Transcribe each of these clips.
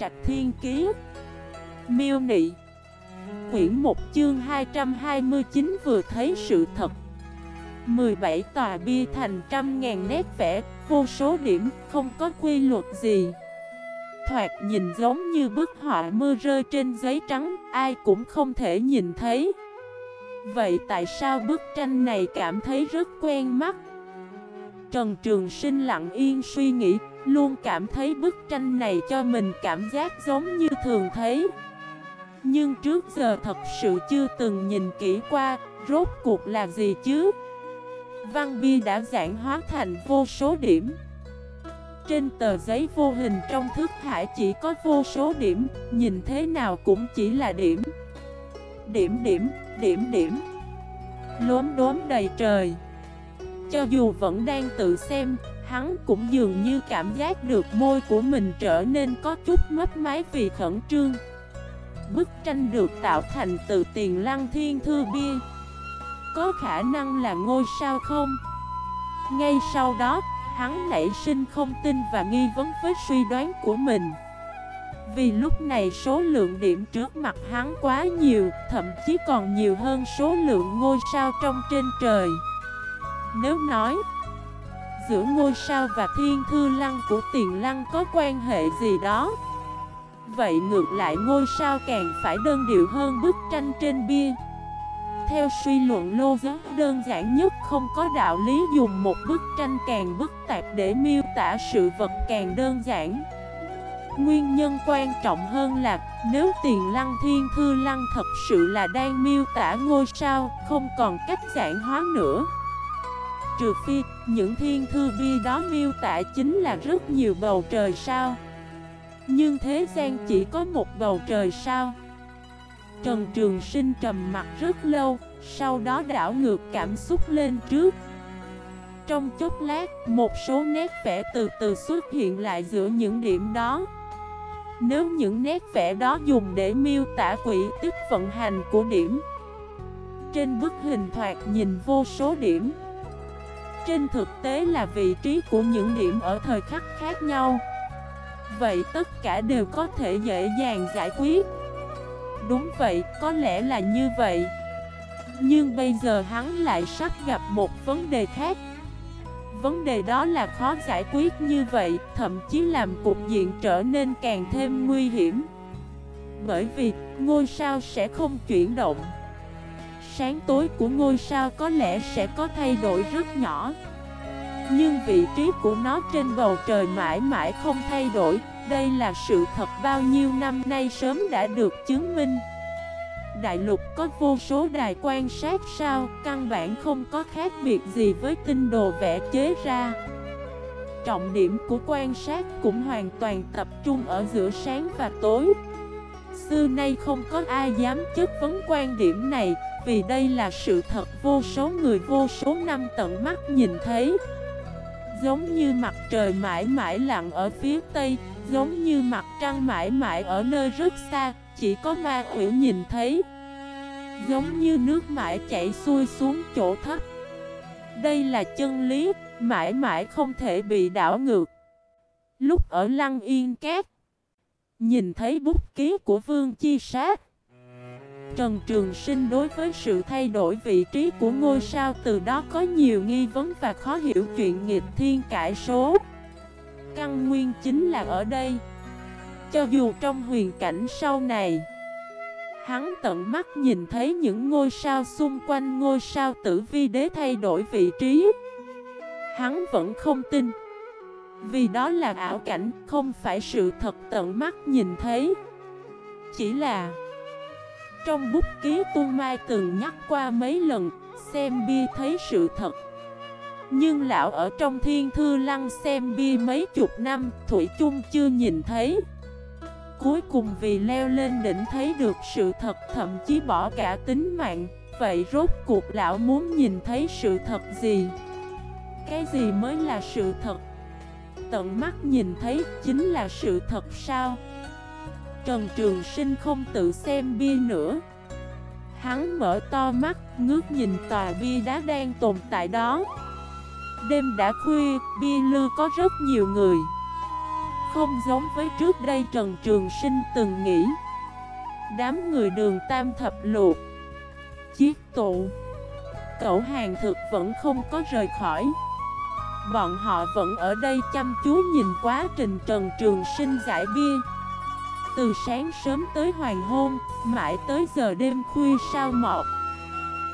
Trạch Thiên Kiế Miêu Nị. Quyển 1 chương 229 vừa thấy sự thật. 17 tòa bia thành trăm ngàn nét vẽ, vô số điểm, không có quy luật gì. Thoạt nhìn giống như bức họa mưa rơi trên giấy trắng, ai cũng không thể nhìn thấy. Vậy tại sao bức tranh này cảm thấy rất quen mắt? Trần Trường Sinh lặng yên suy nghĩ, luôn cảm thấy bức tranh này cho mình cảm giác giống như thường thấy. Nhưng trước giờ thật sự chưa từng nhìn kỹ qua, rốt cuộc là gì chứ? Văn bia đã giản hóa thành vô số điểm. Trên tờ giấy vô hình trong thức hải chỉ có vô số điểm, nhìn thế nào cũng chỉ là điểm. Điểm điểm, điểm điểm. Lốm đốm đầy trời. Cho dù vẫn đang tự xem, hắn cũng dường như cảm giác được môi của mình trở nên có chút mất mái vì khẩn trương. Bức tranh được tạo thành từ tiền lăng thiên thư bia. Có khả năng là ngôi sao không? Ngay sau đó, hắn nảy sinh không tin và nghi vấn với suy đoán của mình. Vì lúc này số lượng điểm trước mặt hắn quá nhiều, thậm chí còn nhiều hơn số lượng ngôi sao trong trên trời. Nếu nói Giữa ngôi sao và thiên thư lăng của tiền lăng có quan hệ gì đó? Vậy ngược lại ngôi sao càng phải đơn điệu hơn bức tranh trên bia. Theo suy luận lô giá đơn giản nhất không có đạo lý dùng một bức tranh càng bức tạp để miêu tả sự vật càng đơn giản. Nguyên nhân quan trọng hơn là, nếu tiền lăng, thiên thư lăng thật sự là đang miêu tả ngôi sao, không còn cách giản hóa nữa Trừ phi, những thiên thư bia đó miêu tả chính là rất nhiều bầu trời sao. Nhưng thế gian chỉ có một bầu trời sao. Trần Trường Sinh trầm mặt rất lâu, sau đó đảo ngược cảm xúc lên trước. Trong chốc lát, một số nét vẽ từ từ xuất hiện lại giữa những điểm đó. Nếu những nét vẽ đó dùng để miêu tả quỹ tích vận hành của điểm Trên bức hình thoạt nhìn vô số điểm trên thực tế là vị trí của những điểm ở thời khắc khác nhau. Vậy tất cả đều có thể dễ dàng giải quyết. Đúng vậy, có lẽ là như vậy. Nhưng bây giờ hắn lại sắp gặp một vấn đề khác. Vấn đề đó là khó giải quyết như vậy Thậm chí làm cục diện trở nên càng thêm nguy hiểm. Bởi vì ngôi sao sẽ không chuyển động sáng tối của ngôi sao có lẽ sẽ có thay đổi rất nhỏ. Nhưng vị trí của nó trên bầu trời mãi mãi không thay đổi, Đây là sự thật bao nhiêu năm nay sớm đã được chứng minh. Đại lục có vô số đài quan sát sao, Căn bản không có khác biệt gì với tinh đồ vẽ chế ra. Trọng điểm của quan sát cũng hoàn toàn tập trung ở giữa sáng và tối. Xưa nay không có ai dám chất vấn quan điểm này, vì đây là sự thật, vô số người, vô số năm tận mắt nhìn thấy. Giống như mặt trời mãi mãi lặng ở phía tây, Giống như mặt trăng mãi mãi ở nơi rất xa, Chỉ có ma quỷ nhìn thấy. Giống như nước mãi chảy xuôi xuống chỗ thấp. Đây là chân lý, Mãi mãi không thể bị đảo ngược. Lúc ở Lăng Yên Cát Nhìn thấy bút ký của Vương Chi Sát Trần Trường Sinh đối với sự thay đổi vị trí của ngôi sao từ đó có nhiều nghi vấn và khó hiểu chuyện nghịch thiên cải số. Căn nguyên chính là ở đây. Cho dù trong huyền cảnh sau này, hắn tận mắt nhìn thấy những ngôi sao xung quanh ngôi sao tử vi đế thay đổi vị trí. Hắn vẫn không tin. Vì đó là ảo cảnh, không phải sự thật tận mắt nhìn thấy. Chỉ là... Trong bút ký tu Mai từng nhắc qua mấy lần, xem bia thấy sự thật. Nhưng lão ở trong thiên thư lăng xem bia mấy chục năm, Thủy chung chưa nhìn thấy. Cuối cùng vì leo lên đỉnh thấy được sự thật thậm chí bỏ cả tính mạng, vậy rốt cuộc lão muốn nhìn thấy sự thật gì? Cái gì mới là sự thật? Tận mắt nhìn thấy chính là sự thật sao? Trần Trường Sinh không tự xem bia nữa. Hắn mở to mắt, ngước nhìn tòa bia đá đang tồn tại đó. Đêm đã khuya, bia lư có rất nhiều người. Không giống với trước đây Trần Trường Sinh từng nghĩ. Đám người đường tam thập luộc Chiếc tụ Cậu hàng thực vẫn không có rời khỏi. Bọn họ vẫn ở đây chăm chú nhìn quá trình Trần Trường Sinh giải bia. Từ sáng sớm tới hoàng hôn, Mãi tới giờ đêm khuya sao mọt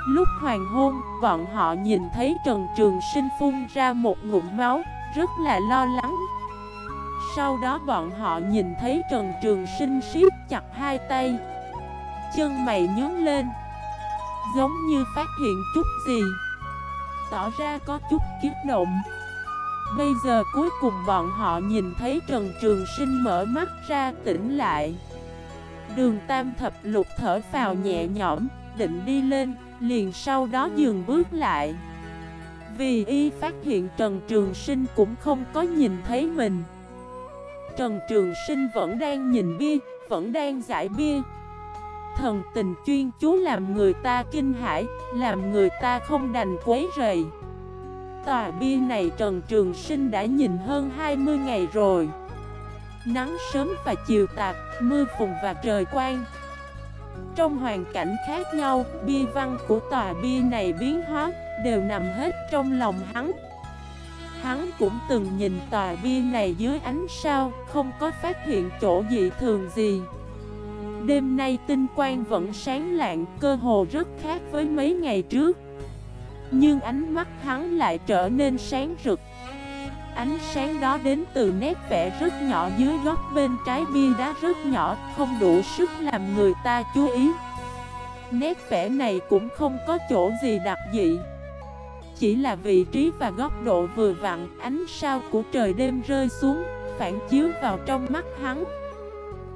Lúc hoàng hôn, Bọn họ nhìn thấy Trần Trường Sinh phun ra một ngụm máu, Rất là lo lắng. Sau đó bọn họ nhìn thấy Trần Trường Sinh siết chặt hai tay, Chân mày nhướng lên, Giống như phát hiện chút gì. Tỏ ra có chút kiếp động. Bây giờ cuối cùng bọn họ nhìn thấy Trần Trường Sinh mở mắt ra tỉnh lại. Đường Tam Thập Lục thở vào nhẹ nhõm, Định đi lên, Liền sau đó dừng bước lại. Vì y phát hiện Trần Trường Sinh cũng không có nhìn thấy mình. Trần Trường Sinh vẫn đang nhìn bia, Vẫn đang giải bia. Thần tình chuyên chú làm người ta kinh hãi, Làm người ta không đành quấy rầy. Tòa bia này Trần Trường Sinh đã nhìn hơn 20 ngày rồi. Nắng sớm và chiều tạc, mưa phùn và trời quang. Trong hoàn cảnh khác nhau, bia văn của tòa bia này biến hóa, đều nằm hết trong lòng hắn. Hắn cũng từng nhìn tòa bia này dưới ánh sao, không có phát hiện chỗ dị thường gì. Đêm nay tinh quang vẫn sáng lạng, cơ hồ rất khác với mấy ngày trước. Nhưng ánh mắt hắn lại trở nên sáng rực. Ánh sáng đó đến từ nét vẽ rất nhỏ dưới góc bên trái bia đá rất nhỏ, không đủ sức làm người ta chú ý. Nét vẽ này cũng không có chỗ gì đặc dị. Chỉ là vị trí và góc độ vừa vặn, ánh sao của trời đêm rơi xuống, phản chiếu vào trong mắt hắn.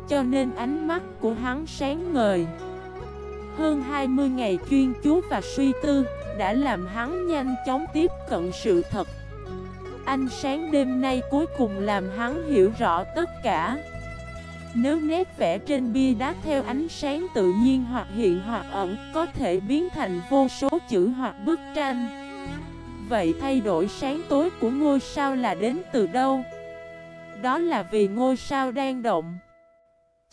Cho nên ánh mắt của hắn sáng ngời. Hơn 20 ngày chuyên chú và suy tư Đã làm hắn nhanh chóng tiếp cận sự thật. Ánh sáng đêm nay cuối cùng làm hắn hiểu rõ tất cả. Nếu nét vẽ trên bia đá theo ánh sáng tự nhiên hoặc hiện hoặc ẩn Có thể biến thành vô số chữ hoặc bức tranh. Vậy thay đổi sáng tối của ngôi sao là đến từ đâu? Đó là vì ngôi sao đang động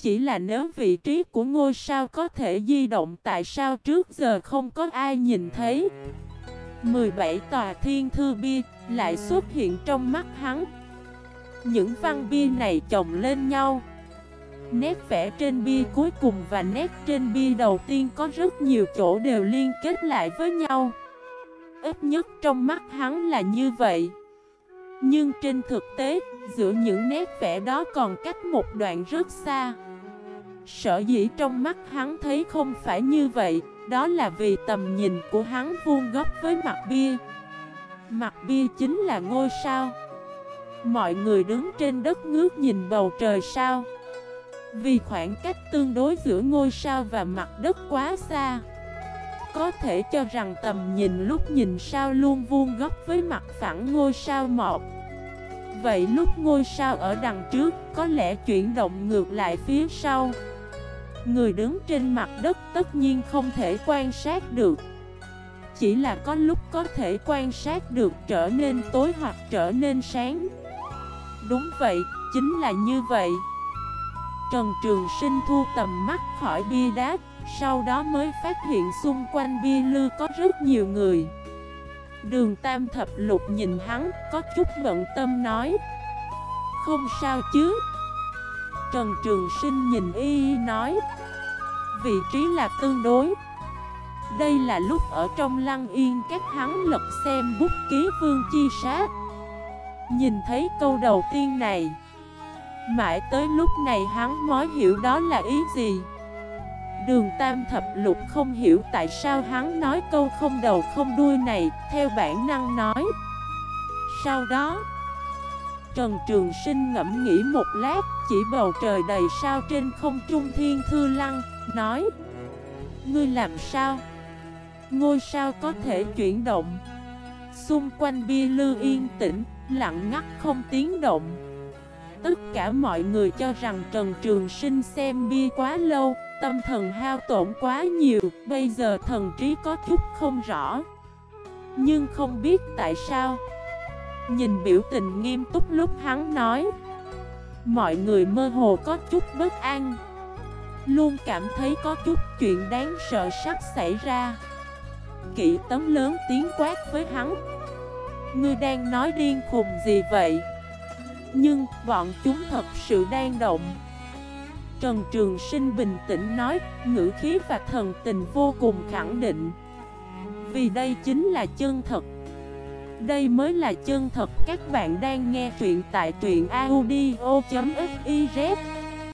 chỉ là nếu vị trí của ngôi sao có thể di động tại sao trước giờ không có ai nhìn thấy? 17 tòa thiên thư bia lại xuất hiện trong mắt hắn. Những văn bia này chồng lên nhau. Nét vẽ trên bia cuối cùng và nét trên bia đầu tiên có rất nhiều chỗ đều liên kết lại với nhau. Ít nhất trong mắt hắn là như vậy. Nhưng trên thực tế, giữa những nét vẽ đó còn cách một đoạn rất xa. Sở dĩ trong mắt hắn thấy không phải như vậy, Đó là vì tầm nhìn của hắn vuông góc với mặt bia. Mặt bia chính là ngôi sao. Mọi người đứng trên đất ngước nhìn bầu trời sao. Vì khoảng cách tương đối giữa ngôi sao và mặt đất quá xa, Có thể cho rằng tầm nhìn lúc nhìn sao luôn vuông góc với mặt phẳng ngôi sao một. Vậy lúc ngôi sao ở đằng trước, có lẽ chuyển động ngược lại phía sau. Người đứng trên mặt đất tất nhiên không thể quan sát được. Chỉ là có lúc có thể quan sát được trở nên tối hoặc trở nên sáng. Đúng vậy, chính là như vậy. Trần Trường Sinh thu tầm mắt khỏi bia đá Sau đó mới phát hiện xung quanh bia lư có rất nhiều người. Đường Tam Thập Lục nhìn hắn có chút bận tâm nói Không sao chứ Trần Trường Sinh nhìn y nói, Vị trí là tương đối. Đây là lúc ở trong lăng yên các hắn lật xem bút ký vương chi sát. Nhìn thấy câu đầu tiên này, Mãi tới lúc này hắn mới hiểu đó là ý gì. Đường Tam Thập Lục không hiểu tại sao hắn nói câu không đầu không đuôi này Theo bản năng nói. Sau đó Trần Trường Sinh ngẫm nghĩ một lát, Chỉ bầu trời đầy sao trên không trung thiên thư lăng, Nói, Ngươi làm sao? Ngôi sao có thể chuyển động? Xung quanh bia lư yên tĩnh, Lặng ngắt không tiếng động. Tất cả mọi người cho rằng Trần Trường Sinh xem bia quá lâu, Tâm thần hao tổn quá nhiều, Bây giờ thần trí có chút không rõ. Nhưng không biết tại sao Nhìn biểu tình nghiêm túc lúc hắn nói. Mọi người mơ hồ có chút bất an. Luôn cảm thấy có chút chuyện đáng sợ sắp xảy ra. Kỵ tấm lớn tiếng quát với hắn. Ngươi đang nói điên khùng gì vậy? Nhưng bọn chúng thật sự đang động. Trần Trường Sinh bình tĩnh nói, Ngữ khí và thần tình vô cùng khẳng định. Vì đây chính là chân thật. Đây mới là chân thật. Các bạn đang nghe truyện tại truyện audio.fif